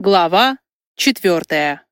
Глава четвертая.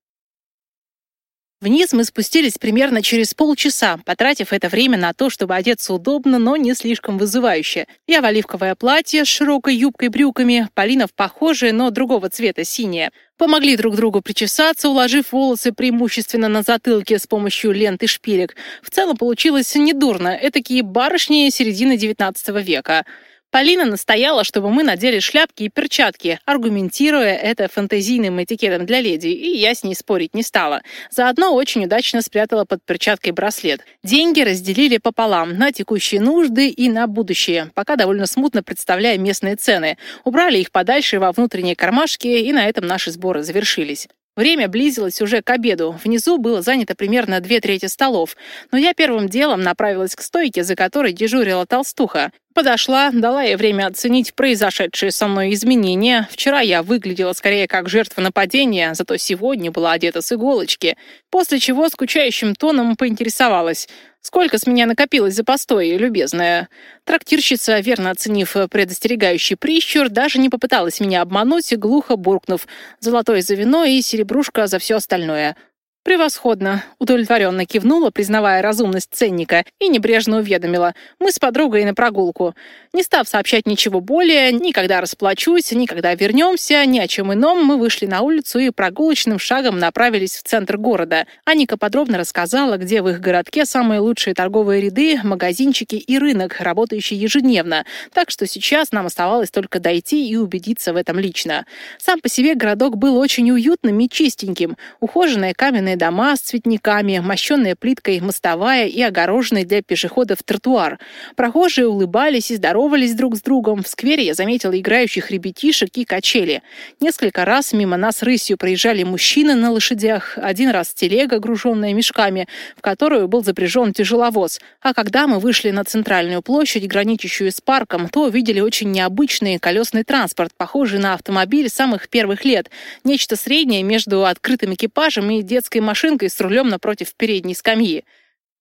Вниз мы спустились примерно через полчаса, потратив это время на то, чтобы одеться удобно, но не слишком вызывающе. Я в оливковое платье с широкой юбкой-брюками, Полина в похожее, но другого цвета, синее. Помогли друг другу причесаться, уложив волосы преимущественно на затылке с помощью лент и шпилек. В целом получилось недурно, этакие барышни середины XIX века. Полина настояла, чтобы мы надели шляпки и перчатки, аргументируя это фантазийным этикетом для леди, и я с ней спорить не стала. Заодно очень удачно спрятала под перчаткой браслет. Деньги разделили пополам, на текущие нужды и на будущее, пока довольно смутно представляя местные цены. Убрали их подальше во внутренние кармашки, и на этом наши сборы завершились. Время близилось уже к обеду. Внизу было занято примерно две трети столов. Но я первым делом направилась к стойке, за которой дежурила толстуха. Подошла, дала ей время оценить произошедшие со мной изменения. Вчера я выглядела скорее как жертва нападения, зато сегодня была одета с иголочки. После чего скучающим тоном поинтересовалась. Сколько с меня накопилось за постой, любезная? Трактирщица, верно оценив предостерегающий прищур, даже не попыталась меня обмануть, глухо буркнув «золотое за вино и серебрушка за все остальное». «Превосходно!» — удовлетворенно кивнула, признавая разумность ценника, и небрежно уведомила. «Мы с подругой на прогулку. Не став сообщать ничего более, ни когда расплачусь, ни когда вернемся, ни о чем ином, мы вышли на улицу и прогулочным шагом направились в центр города. Аника подробно рассказала, где в их городке самые лучшие торговые ряды, магазинчики и рынок, работающий ежедневно. Так что сейчас нам оставалось только дойти и убедиться в этом лично. Сам по себе городок был очень уютным и чистеньким. Ухоженные каменные дома с цветниками, мощенная плиткой мостовая и огороженный для пешеходов тротуар. Прохожие улыбались и здоровались друг с другом. В сквере я заметила играющих ребятишек и качели. Несколько раз мимо нас рысью проезжали мужчины на лошадях, один раз телега, груженная мешками, в которую был запряжен тяжеловоз. А когда мы вышли на центральную площадь, граничащую с парком, то увидели очень необычный колесный транспорт, похожий на автомобиль самых первых лет. Нечто среднее между открытым экипажем и детской машинкой с рулем напротив передней скамьи.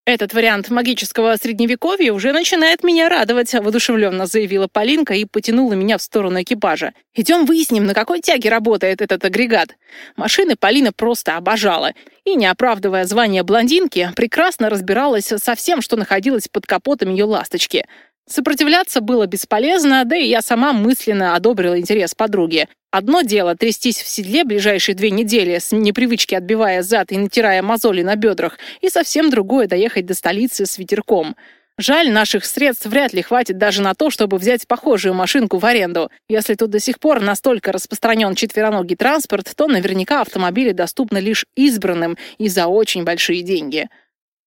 «Этот вариант магического средневековья уже начинает меня радовать», воодушевленно заявила Полинка и потянула меня в сторону экипажа. «Идем выясним, на какой тяге работает этот агрегат». Машины Полина просто обожала. И, не оправдывая звание блондинки, прекрасно разбиралась со всем, что находилось под капотом ее ласточки. Сопротивляться было бесполезно, да и я сама мысленно одобрила интерес подруги. Одно дело трястись в седле ближайшие две недели, с непривычки отбивая зад и натирая мозоли на бедрах, и совсем другое доехать до столицы с ветерком. Жаль, наших средств вряд ли хватит даже на то, чтобы взять похожую машинку в аренду. Если тут до сих пор настолько распространен четвероногий транспорт, то наверняка автомобили доступны лишь избранным и за очень большие деньги.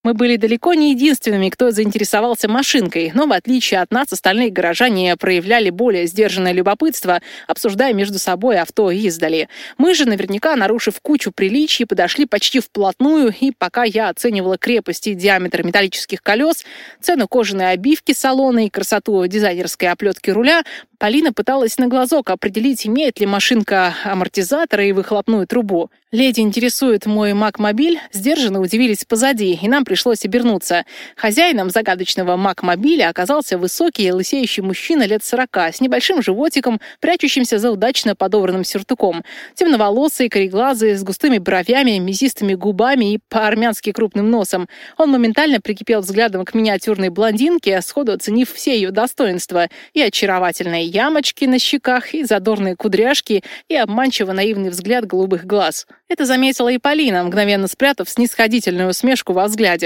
Мы были далеко не единственными, кто заинтересовался машинкой, но в отличие от нас остальные горожане проявляли более сдержанное любопытство, обсуждая между собой авто издали. Мы же, наверняка, нарушив кучу приличий, подошли почти вплотную, и пока я оценивала крепость и диаметр металлических колес, цену кожаной обивки салона и красоту дизайнерской оплетки руля, Полина пыталась на глазок определить, имеет ли машинка амортизатор и выхлопную трубу. Леди интересует мой Макмобиль, сдержанно удивились позади, и нам пришлось обернуться. Хозяином загадочного Макмобиля оказался высокий, лысеющий мужчина лет сорока, с небольшим животиком, прячущимся за удачно подобранным сюртуком. Темноволосый, кореглазый, с густыми бровями, мясистыми губами и по-армянски крупным носом. Он моментально прикипел взглядом к миниатюрной блондинке, сходу оценив все ее достоинства и очаровательной ямочки на щеках, и задорные кудряшки, и обманчиво наивный взгляд голубых глаз. Это заметила и Полина, мгновенно спрятав снисходительную усмешку во взгляде.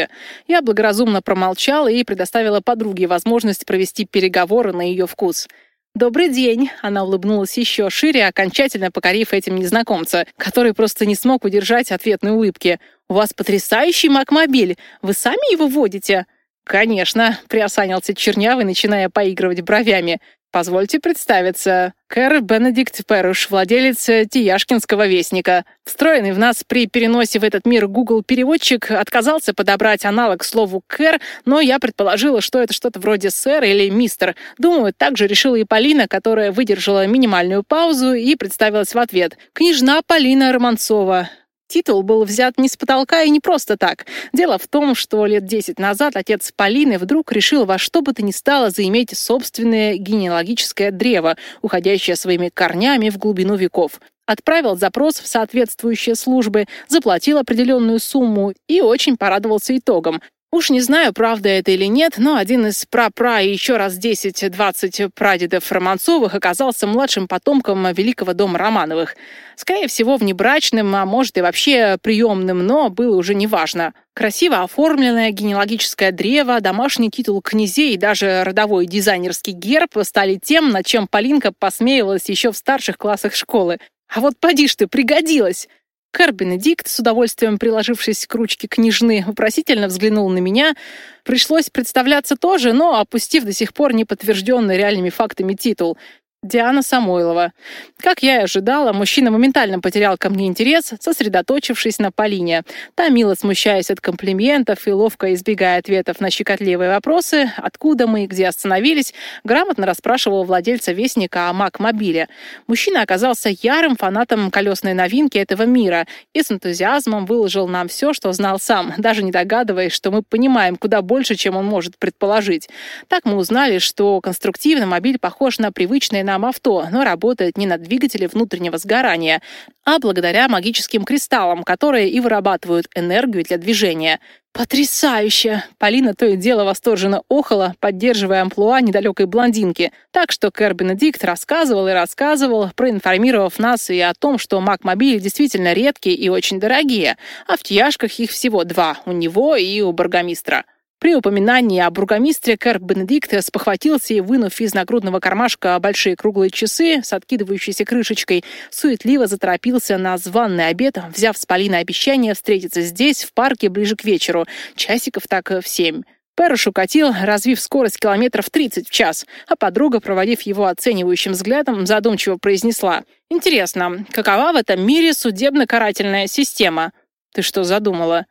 Я благоразумно промолчала и предоставила подруге возможность провести переговоры на ее вкус. «Добрый день!» — она улыбнулась еще шире, окончательно покорив этим незнакомца, который просто не смог удержать ответной улыбки. «У вас потрясающий макмобиль! Вы сами его водите?» «Конечно!» — приосанился Чернявый, начиная поигрывать бровями. Позвольте представиться. Кэр Бенедикт Перуш, владелец Тияшкинского вестника. Встроенный в нас при переносе в этот мир Google-переводчик отказался подобрать аналог слову «кэр», но я предположила, что это что-то вроде «сэр» или «мистер». Думаю, так же решила и Полина, которая выдержала минимальную паузу и представилась в ответ. «Княжна Полина Романцова». Титул был взят не с потолка и не просто так. Дело в том, что лет 10 назад отец Полины вдруг решил во что бы то ни стало заиметь собственное генеалогическое древо, уходящее своими корнями в глубину веков. Отправил запрос в соответствующие службы, заплатил определенную сумму и очень порадовался итогом. Уж не знаю, правда это или нет, но один из пра-пра и еще раз 10-20 прадедов Романцовых оказался младшим потомком великого дома Романовых. Скорее всего, внебрачным, а может и вообще приемным, но было уже неважно. Красиво оформленное генеалогическое древо, домашний титул князей и даже родовой дизайнерский герб стали тем, над чем Полинка посмеивалась еще в старших классах школы. А вот поди ж ты, пригодилась! Кэр Бенедикт, с удовольствием приложившись к ручке княжны, вопросительно взглянул на меня. Пришлось представляться тоже, но опустив до сих пор неподтвержденный реальными фактами титул. Диана Самойлова. Как я и ожидала, мужчина моментально потерял ко мне интерес, сосредоточившись на Полине. Та, мило смущаясь от комплиментов и ловко избегая ответов на щекотливые вопросы, откуда мы и где остановились, грамотно расспрашивал владельца Вестника о Мак-мобиле. Мужчина оказался ярым фанатом колесной новинки этого мира и с энтузиазмом выложил нам все, что знал сам, даже не догадываясь, что мы понимаем куда больше, чем он может предположить. Так мы узнали, что конструктивно мобиль похож на привычные нам нам авто, но работает не на двигателе внутреннего сгорания, а благодаря магическим кристаллам, которые и вырабатывают энергию для движения. «Потрясающе!» Полина то и дело восторженно охала, поддерживая амплуа недалекой блондинки. Так что Кэр Бенедикт рассказывал и рассказывал, проинформировав нас и о том, что Макмобили действительно редкие и очень дорогие, а в тяжках их всего два — у него и у бургомистра. При упоминании о бургомистре Кэр Бенедикт спохватился и, вынув из нагрудного кармашка большие круглые часы с откидывающейся крышечкой, суетливо заторопился на званный обед, взяв с Полиной обещание встретиться здесь, в парке, ближе к вечеру, часиков так в семь. Пэруш укатил, развив скорость километров 30 в час, а подруга, проводив его оценивающим взглядом, задумчиво произнесла. «Интересно, какова в этом мире судебно-карательная система?» «Ты что задумала?»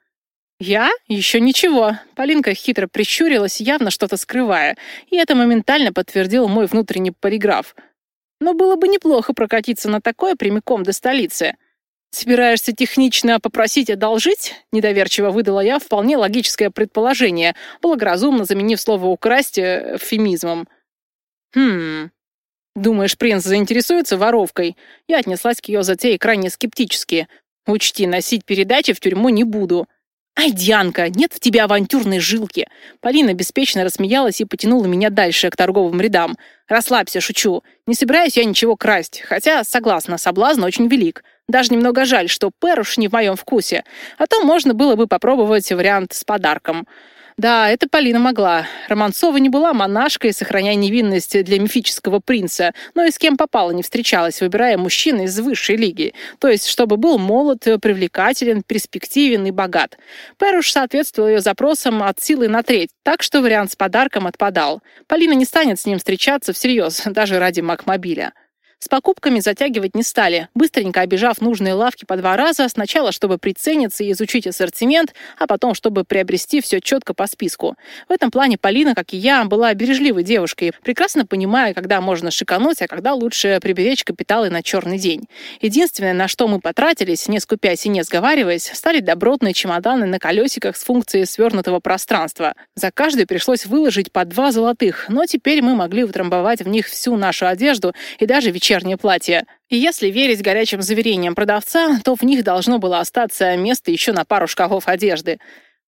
«Я? Еще ничего». Полинка хитро прищурилась, явно что-то скрывая, и это моментально подтвердил мой внутренний полиграф. «Но было бы неплохо прокатиться на такое прямиком до столицы». «Собираешься технично попросить одолжить?» Недоверчиво выдала я вполне логическое предположение, благоразумно заменив слово «украсть» эвфемизмом. «Хм...» «Думаешь, принц заинтересуется воровкой?» Я отнеслась к ее затее крайне скептически. «Учти, носить передачи в тюрьму не буду». «Ай, Дианка, нет в тебе авантюрной жилки!» Полина беспечно рассмеялась и потянула меня дальше, к торговым рядам. «Расслабься, шучу. Не собираюсь я ничего красть, хотя, согласна, соблазн очень велик. Даже немного жаль, что Перуш не в моем вкусе. А то можно было бы попробовать вариант с подарком». Да, это Полина могла. Романцова не была монашкой, сохраняя невинность для мифического принца, но и с кем попала не встречалась, выбирая мужчин из высшей лиги. То есть, чтобы был молод, привлекателен, перспективен и богат. Перуш соответствовал ее запросам от силы на треть, так что вариант с подарком отпадал. Полина не станет с ним встречаться всерьез, даже ради Макмобиля. С покупками затягивать не стали, быстренько обижав нужные лавки по два раза, сначала чтобы прицениться и изучить ассортимент, а потом чтобы приобрести все четко по списку. В этом плане Полина, как и я, была бережливой девушкой, прекрасно понимая, когда можно шикануть, а когда лучше приберечь капиталы на черный день. Единственное, на что мы потратились, не скупясь и не сговариваясь, стали добротные чемоданы на колесиках с функцией свернутого пространства. За каждый пришлось выложить по два золотых, но теперь мы могли утрамбовать в них всю нашу одежду и даже вечернюю вечернее платье. И если верить горячим заверениям продавца, то в них должно было остаться место еще на пару шкафов одежды.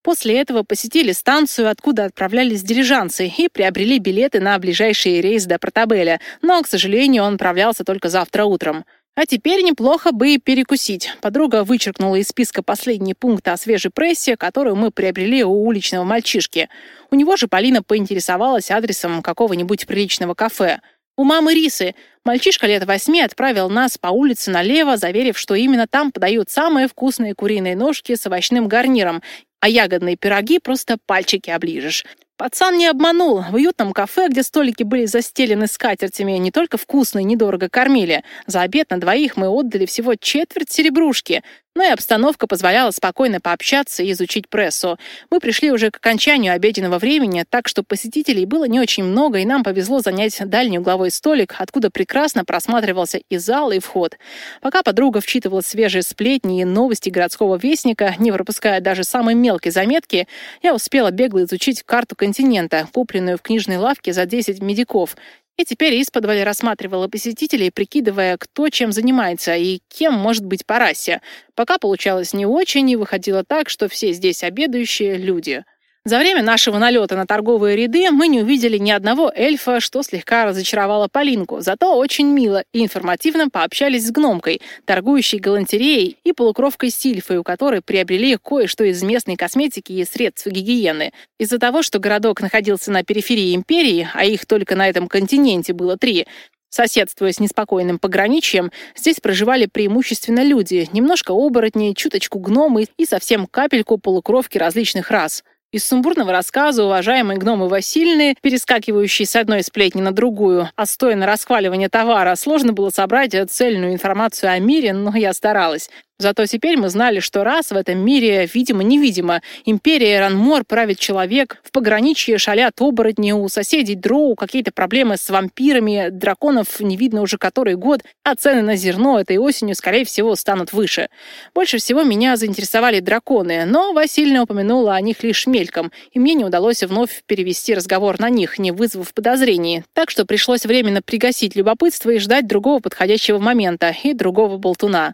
После этого посетили станцию, откуда отправлялись дилижансы, и приобрели билеты на ближайший рейс до Портабеля, но, к сожалению, он отправлялся только завтра утром. А теперь неплохо бы и перекусить. Подруга вычеркнула из списка последние пункты о свежей прессе, которую мы приобрели у уличного мальчишки. У него же Полина поинтересовалась адресом какого-нибудь приличного кафе – у мамы Рисы. Мальчишка лет восьми отправил нас по улице налево, заверив, что именно там подают самые вкусные куриные ножки с овощным гарниром, а ягодные пироги просто пальчики оближешь. Пацан не обманул. В уютном кафе, где столики были застелены скатертями, не только вкусно и недорого кормили. За обед на двоих мы отдали всего четверть серебрушки. Но и обстановка позволяла спокойно пообщаться и изучить прессу. Мы пришли уже к окончанию обеденного времени, так что посетителей было не очень много, и нам повезло занять дальний угловой столик, откуда прекрасно просматривался и зал, и вход. Пока подруга вчитывала свежие сплетни и новости городского вестника, не пропуская даже самые мелкие заметки, я успела бегло изучить карту континента, купленную в книжной лавке за 10 медиков, и теперь исподволь рассматривала посетителей, прикидывая, кто чем занимается и кем может быть по. Пока получалось не очень, и выходило так, что все здесь обедающие люди. За время нашего налета на торговые ряды мы не увидели ни одного эльфа, что слегка разочаровало Полинку. Зато очень мило и информативно пообщались с гномкой, торгующей галантереей и полукровкой Сильфой, у которой приобрели кое-что из местной косметики и средств гигиены. Из-за того, что городок находился на периферии империи, а их только на этом континенте было три, Соседствуя с неспокойным пограничьем, здесь проживали преимущественно люди, немножко оборотни, чуточку гномы и совсем капельку полукровки различных рас. Из сумбурного рассказа уважаемой гномы Васильны, перескакивающей с одной сплетни на другую, а стоя на расхваливание товара, сложно было собрать цельную информацию о мире, но я старалась. Зато теперь мы знали, что раз в этом мире, видимо-невидимо, империя Ранмор правит человек, в пограничье шалят оборотни, у соседей дроу какие-то проблемы с вампирами, драконов не видно уже который год, а цены на зерно этой осенью, скорее всего, станут выше. Больше всего меня заинтересовали драконы, но Васильевна упомянула о них лишь мельком, и мне не удалось вновь перевести разговор на них, не вызвав подозрений. Так что пришлось временно пригасить любопытство и ждать другого подходящего момента и другого болтуна.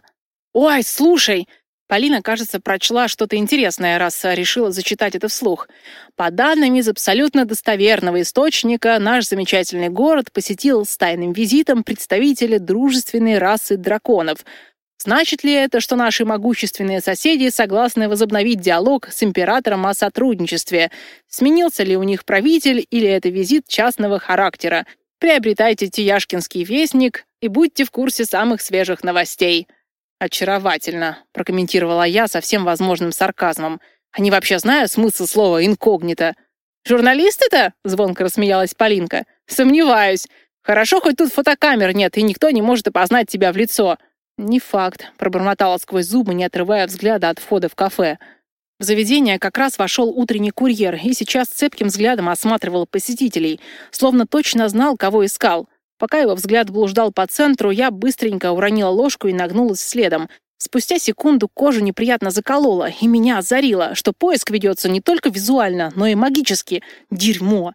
«Ой, слушай!» Полина, кажется, прочла что-то интересное, раз решила зачитать это вслух. По данным из абсолютно достоверного источника, наш замечательный город посетил с тайным визитом представители дружественной расы драконов. Значит ли это, что наши могущественные соседи согласны возобновить диалог с императором о сотрудничестве? Сменился ли у них правитель или это визит частного характера? Приобретайте Тияшкинский вестник и будьте в курсе самых свежих новостей. «Очаровательно», — прокомментировала я со всем возможным сарказмом. «Они вообще знают смысл слова «инкогнито»?» «Журналисты-то?» — звонко рассмеялась Полинка. «Сомневаюсь. Хорошо, хоть тут фотокамер нет, и никто не может опознать тебя в лицо». «Не факт», — пробормотала сквозь зубы, не отрывая взгляда от входа в кафе. В заведение как раз вошел утренний курьер и сейчас цепким взглядом осматривал посетителей, словно точно знал, кого искал. Пока его взгляд блуждал по центру, я быстренько уронила ложку и нагнулась следом. Спустя секунду кожу неприятно заколола, и меня озарило, что поиск ведется не только визуально, но и магически. Дерьмо!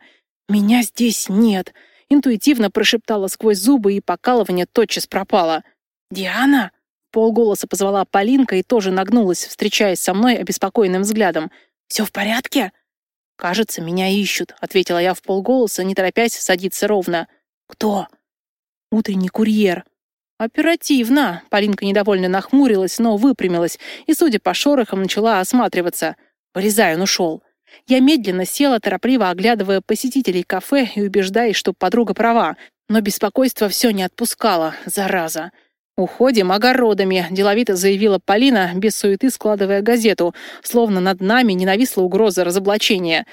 Меня здесь нет! Интуитивно прошептала сквозь зубы, и покалывание тотчас пропало. «Диана?» Полголоса позвала Полинка и тоже нагнулась, встречаясь со мной обеспокоенным взглядом. «Все в порядке?» «Кажется, меня ищут», — ответила я в полголоса, не торопясь садиться ровно. «Кто?» Утренний курьер. Оперативно. Полинка недовольно нахмурилась, но выпрямилась и, судя по шорохам, начала осматриваться. Вылезай, он ушел. Я медленно села, торопливо оглядывая посетителей кафе и убеждаясь, что подруга права. Но беспокойство все не отпускало, зараза. «Уходим огородами», — деловито заявила Полина, без суеты складывая газету, словно над нами ненависла угроза разоблачения.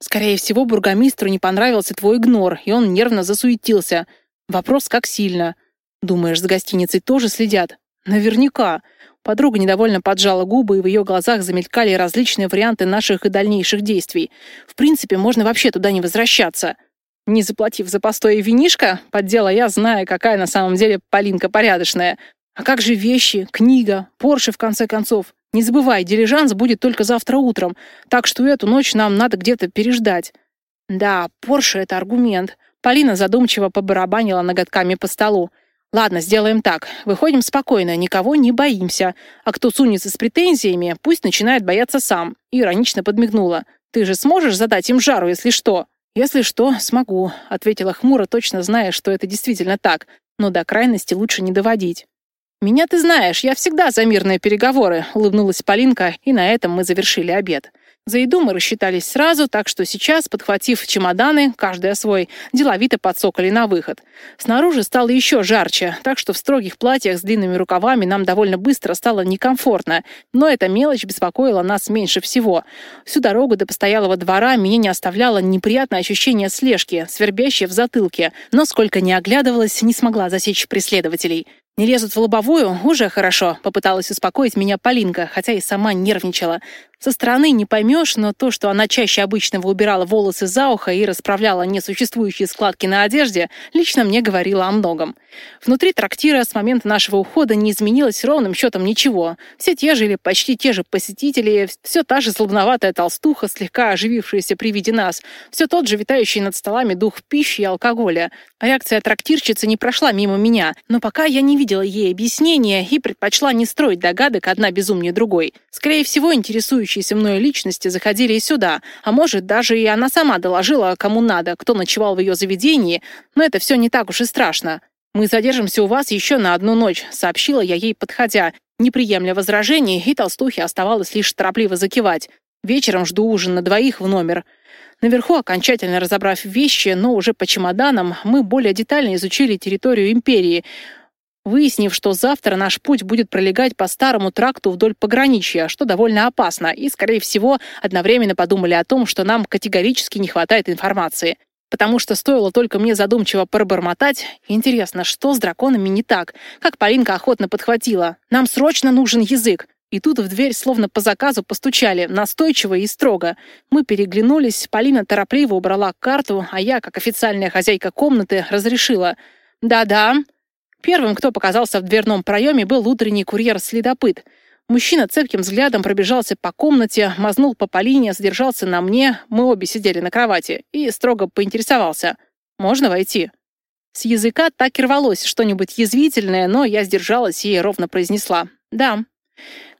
«Скорее всего, бургомистру не понравился твой игнор, и он нервно засуетился. Вопрос, как сильно. Думаешь, с гостиницей тоже следят? Наверняка. Подруга недовольно поджала губы, и в ее глазах замелькали различные варианты наших и дальнейших действий. В принципе, можно вообще туда не возвращаться. Не заплатив за постой винишко, поддела я, зная, какая на самом деле Полинка порядочная. А как же вещи, книга, Порше, в конце концов? Не забывай, дилижанс будет только завтра утром, так что эту ночь нам надо где-то переждать. Да, Порше — это аргумент. Полина задумчиво побарабанила ноготками по столу. «Ладно, сделаем так. Выходим спокойно, никого не боимся. А кто сунется с претензиями, пусть начинает бояться сам». Иронично подмигнула. «Ты же сможешь задать им жару, если что?» «Если что, смогу», — ответила хмуро, точно зная, что это действительно так. Но до крайности лучше не доводить. «Меня ты знаешь, я всегда за мирные переговоры», — улыбнулась Полинка, и на этом мы завершили обед. За еду мы рассчитались сразу, так что сейчас, подхватив чемоданы, каждый свой, деловито подсокали на выход. Снаружи стало еще жарче, так что в строгих платьях с длинными рукавами нам довольно быстро стало некомфортно, но эта мелочь беспокоила нас меньше всего. Всю дорогу до постоялого двора меня не оставляло неприятное ощущение слежки, свербящее в затылке, но сколько не оглядывалась, не смогла засечь преследователей. «Не лезут в лобовую? Уже хорошо», — попыталась успокоить меня Полинка, хотя и сама нервничала. Со стороны не поймешь, но то, что она чаще обычного убирала волосы за ухо и расправляла несуществующие складки на одежде, лично мне говорило о многом. Внутри трактира с момента нашего ухода не изменилось ровным счетом ничего. Все те же или почти те же посетители, все та же злобноватая толстуха, слегка оживившаяся при виде нас, все тот же витающий над столами дух пищи и алкоголя. Реакция трактирщицы не прошла мимо меня, но пока я не видела ей объяснения и предпочла не строить догадок одна безумнее другой. Скорее всего, интересующий интересующиеся мною личности заходили и сюда, а может, даже и она сама доложила, кому надо, кто ночевал в ее заведении, но это все не так уж и страшно. «Мы задержимся у вас еще на одну ночь», — сообщила я ей, подходя. Не приемля возражений, и толстухе оставалось лишь торопливо закивать. «Вечером жду ужин на двоих в номер». Наверху, окончательно разобрав вещи, но уже по чемоданам, мы более детально изучили территорию империи — выяснив, что завтра наш путь будет пролегать по старому тракту вдоль пограничья, что довольно опасно, и, скорее всего, одновременно подумали о том, что нам категорически не хватает информации. Потому что стоило только мне задумчиво пробормотать, интересно, что с драконами не так, как Полинка охотно подхватила. Нам срочно нужен язык. И тут в дверь словно по заказу постучали, настойчиво и строго. Мы переглянулись, Полина торопливо убрала карту, а я, как официальная хозяйка комнаты, разрешила. «Да-да», Первым, кто показался в дверном проеме, был утренний курьер-следопыт. Мужчина цепким взглядом пробежался по комнате, мазнул по Полине, задержался на мне, мы обе сидели на кровати, и строго поинтересовался. «Можно войти?» С языка так и рвалось что-нибудь язвительное, но я сдержалась и ровно произнесла. «Да».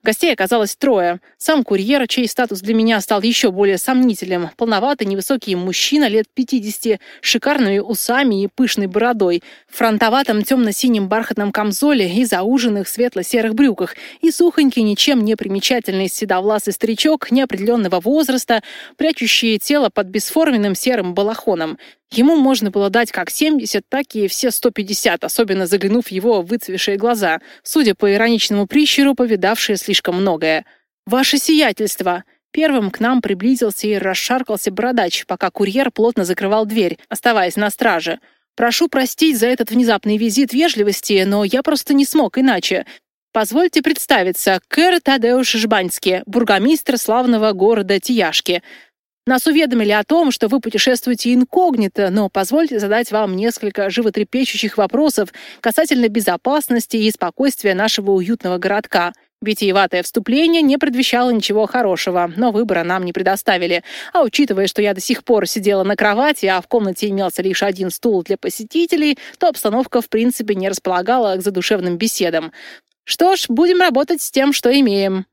Гостей оказалось трое. Сам курьер, чей статус для меня стал еще более сомнительным. Полноватый, невысокий мужчина лет 50, шикарными усами и пышной бородой, в фронтоватом темно-синем бархатном камзоле и зауженных светло-серых брюках, и сухонький, ничем не примечательный седовласый старичок неопределенного возраста, прячущий тело под бесформенным серым балахоном. Ему можно было дать как 70, так и все 150, особенно заглянув в его выцвешие глаза, судя по ироничному прищуру, повидавшие слишком многое. «Ваше сиятельство!» Первым к нам приблизился и расшаркался бородач, пока курьер плотно закрывал дверь, оставаясь на страже. «Прошу простить за этот внезапный визит вежливости, но я просто не смог иначе. Позвольте представиться, Кэр Тадеуш Жбаньский, бургомистр славного города Тияшки. Нас уведомили о том, что вы путешествуете инкогнито, но позвольте задать вам несколько животрепещущих вопросов касательно безопасности и спокойствия нашего уютного городка. Витиеватое вступление не предвещало ничего хорошего, но выбора нам не предоставили. А учитывая, что я до сих пор сидела на кровати, а в комнате имелся лишь один стул для посетителей, то обстановка в принципе не располагала к задушевным беседам. Что ж, будем работать с тем, что имеем.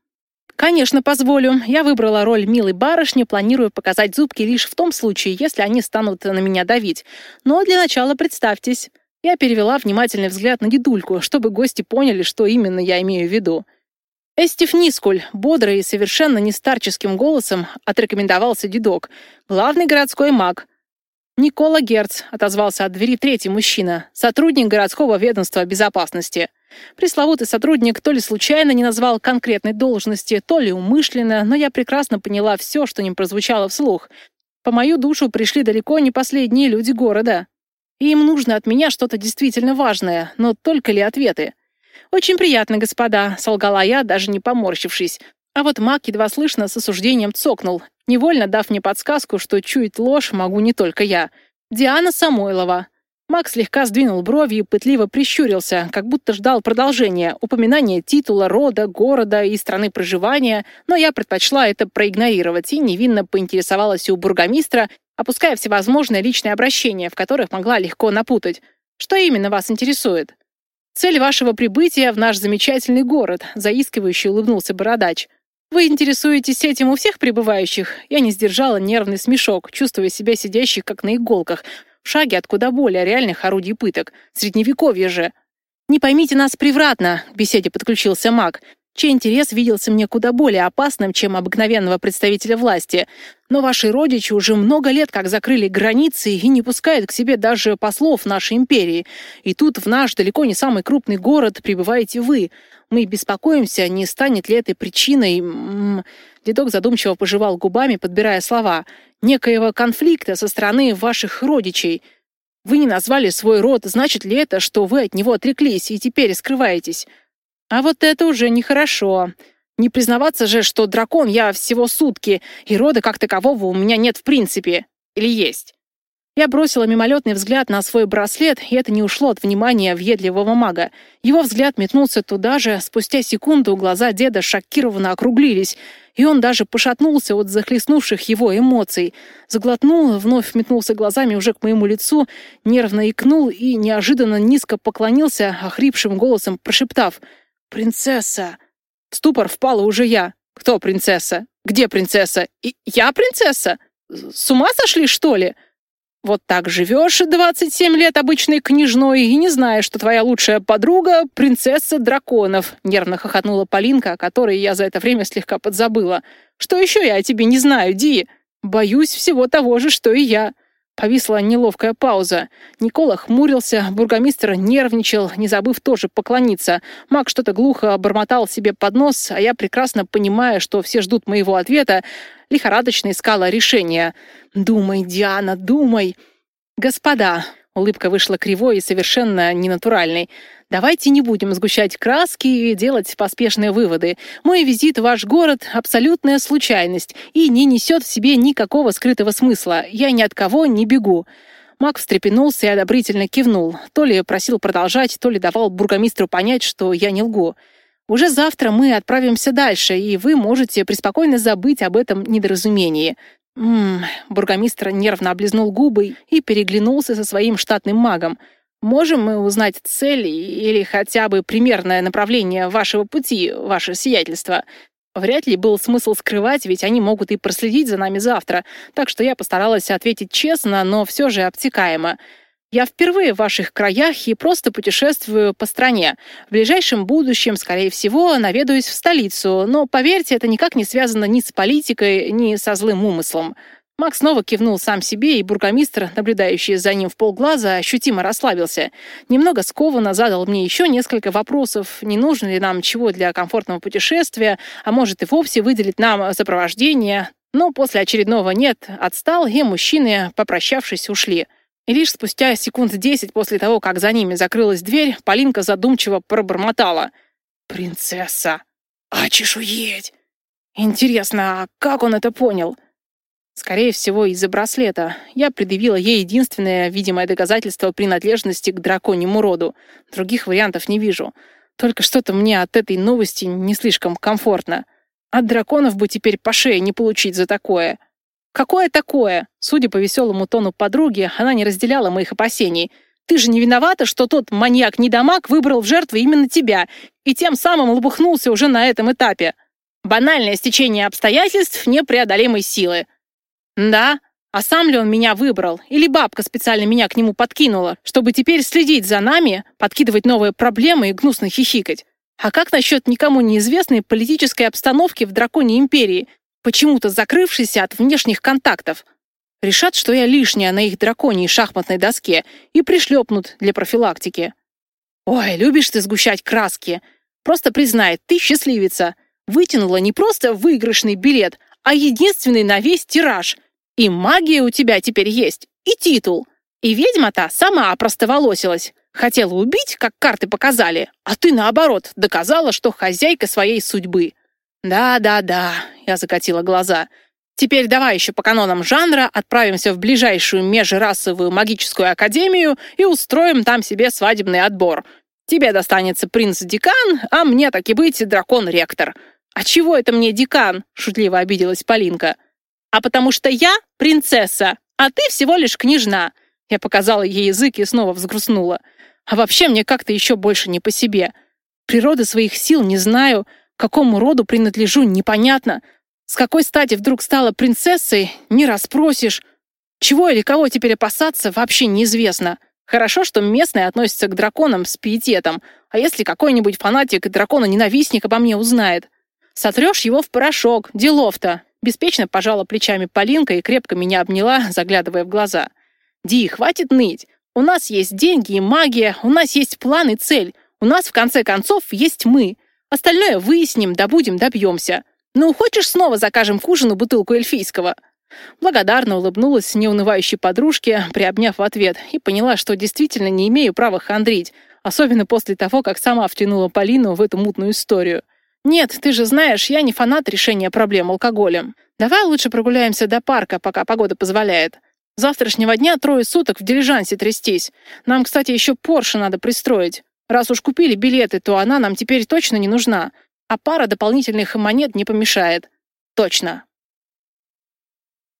Конечно, позволю. Я выбрала роль милой барышни, планирую показать зубки лишь в том случае, если они станут на меня давить. Но для начала представьтесь. Я перевела внимательный взгляд на дедульку, чтобы гости поняли, что именно я имею в виду. Эстив Нискуль, бодрый и совершенно не старческим голосом, отрекомендовался дедок. Главный городской маг. Никола Герц отозвался от двери третий мужчина, сотрудник городского ведомства безопасности. Пресловутый сотрудник то ли случайно не назвал конкретной должности, то ли умышленно, но я прекрасно поняла все, что не прозвучало вслух. По мою душу пришли далеко не последние люди города. И им нужно от меня что-то действительно важное, но только ли ответы? «Очень приятно, господа», — солгала я, даже не поморщившись. А вот маг едва слышно с осуждением цокнул, невольно дав мне подсказку, что чуять ложь могу не только я. «Диана Самойлова». Макс слегка сдвинул брови и пытливо прищурился, как будто ждал продолжения, упоминания титула, рода, города и страны проживания, но я предпочла это проигнорировать и невинно поинтересовалась у бургомистра, опуская всевозможные личные обращения, в которых могла легко напутать. Что именно вас интересует? Цель вашего прибытия в наш замечательный город, заискивающе улыбнулся бородач. Вы интересуетесь этим у всех прибывающих? Я не сдержала нервный смешок, чувствуя себя сидящей как на иголках, в шаге от куда более реальных орудий пыток. Средневековье же. «Не поймите нас превратно», — к беседе подключился маг чей интерес виделся мне куда более опасным, чем обыкновенного представителя власти. Но ваши родичи уже много лет как закрыли границы и не пускают к себе даже послов нашей империи. И тут в наш далеко не самый крупный город прибываете вы. Мы беспокоимся, не станет ли этой причиной... Дедок задумчиво пожевал губами, подбирая слова. Некоего конфликта со стороны ваших родичей. Вы не назвали свой род, значит ли это, что вы от него отреклись и теперь скрываетесь? А вот это уже нехорошо. Не признаваться же, что дракон я всего сутки, и рода как такового у меня нет в принципе. Или есть? Я бросила мимолетный взгляд на свой браслет, и это не ушло от внимания въедливого мага. Его взгляд метнулся туда же, спустя секунду глаза деда шокированно округлились, и он даже пошатнулся от захлестнувших его эмоций. Заглотнул, вновь метнулся глазами уже к моему лицу, нервно икнул и неожиданно низко поклонился, охрипшим голосом прошептав «Принцесса!». В ступор впала уже я. «Кто принцесса? Где принцесса? И я принцесса? С ума сошли, что ли?» Вот так живешь 27 лет обычной княжной и не знаешь, что твоя лучшая подруга — принцесса драконов», — нервно хохотнула Полинка, о которой я за это время слегка подзабыла. «Что еще я о тебе не знаю, Ди? Боюсь всего того же, что и я». Повисла неловкая пауза. Никола хмурился, бургомистр нервничал, не забыв тоже поклониться. Маг что-то глухо бормотал себе под нос, а я, прекрасно понимая, что все ждут моего ответа, лихорадочно искала решение. «Думай, Диана, думай!» «Господа!» — улыбка вышла кривой и совершенно ненатуральной. «Давайте не будем сгущать краски и делать поспешные выводы. Мой визит в ваш город — абсолютная случайность и не несет в себе никакого скрытого смысла. Я ни от кого не бегу». Мак встрепенулся и одобрительно кивнул. То ли просил продолжать, то ли давал бургомистру понять, что я не лгу. Уже завтра мы отправимся дальше, и вы можете преспокойно забыть об этом недоразумении. Ммм, бургомистр нервно облизнул губы и переглянулся со своим штатным магом. Можем мы узнать цель или хотя бы примерное направление вашего пути, ваше сиятельство? Вряд ли был смысл скрывать, ведь они могут и проследить за нами завтра, так что я постаралась ответить честно, но все же обтекаемо. Я впервые в ваших краях и просто путешествую по стране. В ближайшем будущем, скорее всего, наведаюсь в столицу, но, поверьте, это никак не связано ни с политикой, ни со злым умыслом». Макс снова кивнул сам себе, и бургомистр, наблюдающий за ним в полглаза, ощутимо расслабился. Немного скованно задал мне еще несколько вопросов, не нужно ли нам чего для комфортного путешествия, а может и вовсе выделить нам сопровождение. Но после очередного «нет» отстал, и мужчины, попрощавшись, ушли. И лишь спустя секунд десять после того, как за ними закрылась дверь, Полинка задумчиво пробормотала. «Принцесса! А чешуеть! Интересно, а как он это понял?» Скорее всего, из-за браслета. Я предъявила ей единственное видимое доказательство принадлежности к драконьему роду. Других вариантов не вижу. Только что-то мне от этой новости не слишком комфортно. От драконов бы теперь по шее не получить за такое. «Какое такое?» Судя по веселому тону подруги, она не разделяла моих опасений. «Ты же не виновата, что тот маньяк-недомаг выбрал в жертву именно тебя и тем самым лопухнулся уже на этом этапе. Банальное стечение обстоятельств непреодолимой силы». «Да? А сам ли он меня выбрал? Или бабка специально меня к нему подкинула, чтобы теперь следить за нами, подкидывать новые проблемы и гнусно хихикать? А как насчет никому неизвестной политической обстановки в Драконьей империи, почему-то закрывшийся от внешних контактов. Решат, что я лишняя на их драконьей шахматной доске и пришлепнут для профилактики. Ой, любишь ты сгущать краски. Просто признай, ты счастливица. Вытянула не просто выигрышный билет, а единственный на весь тираж. И магия у тебя теперь есть, и титул. И ведьма-то сама опростоволосилась. Хотела убить, как карты показали, а ты, наоборот, доказала, что хозяйка своей судьбы. «Да-да-да», — я закатила глаза. «Теперь давай еще по канонам жанра отправимся в ближайшую межрасовую магическую академию и устроим там себе свадебный отбор. Тебе достанется принц-декан, а мне, так и быть, дракон-ректор». «А чего это мне декан?» — шутливо обиделась Полинка. «А потому что я принцесса, а ты всего лишь княжна». Я показала ей язык и снова взгрустнула. «А вообще мне как-то еще больше не по себе. Природы своих сил не знаю, какому роду принадлежу, непонятно. С какой стати вдруг стала принцессой, не расспросишь. Чего или кого теперь опасаться, вообще неизвестно. Хорошо, что местные относятся к драконам с пиететом, а если какой-нибудь фанатик и дракона-ненавистник обо мне узнает? Сотрешь его в порошок, делов-то. Беспечно пожала плечами Полинка и крепко меня обняла, заглядывая в глаза. «Ди, хватит ныть. У нас есть деньги и магия, у нас есть план и цель. У нас, в конце концов, есть мы. Остальное выясним, добудем, добьемся. Ну, хочешь, снова закажем к ужину бутылку эльфийского?» Благодарно улыбнулась неунывающей подружке, приобняв в ответ, и поняла, что действительно не имею права хандрить, особенно после того, как сама втянула Полину в эту мутную историю. «Нет, ты же знаешь, я не фанат решения проблем алкоголем. Давай лучше прогуляемся до парка, пока погода позволяет. Завтрашнего дня трое суток в дилижансе трястись. Нам, кстати, еще Порше надо пристроить. Раз уж купили билеты, то она нам теперь точно не нужна. А пара дополнительных монет не помешает. Точно.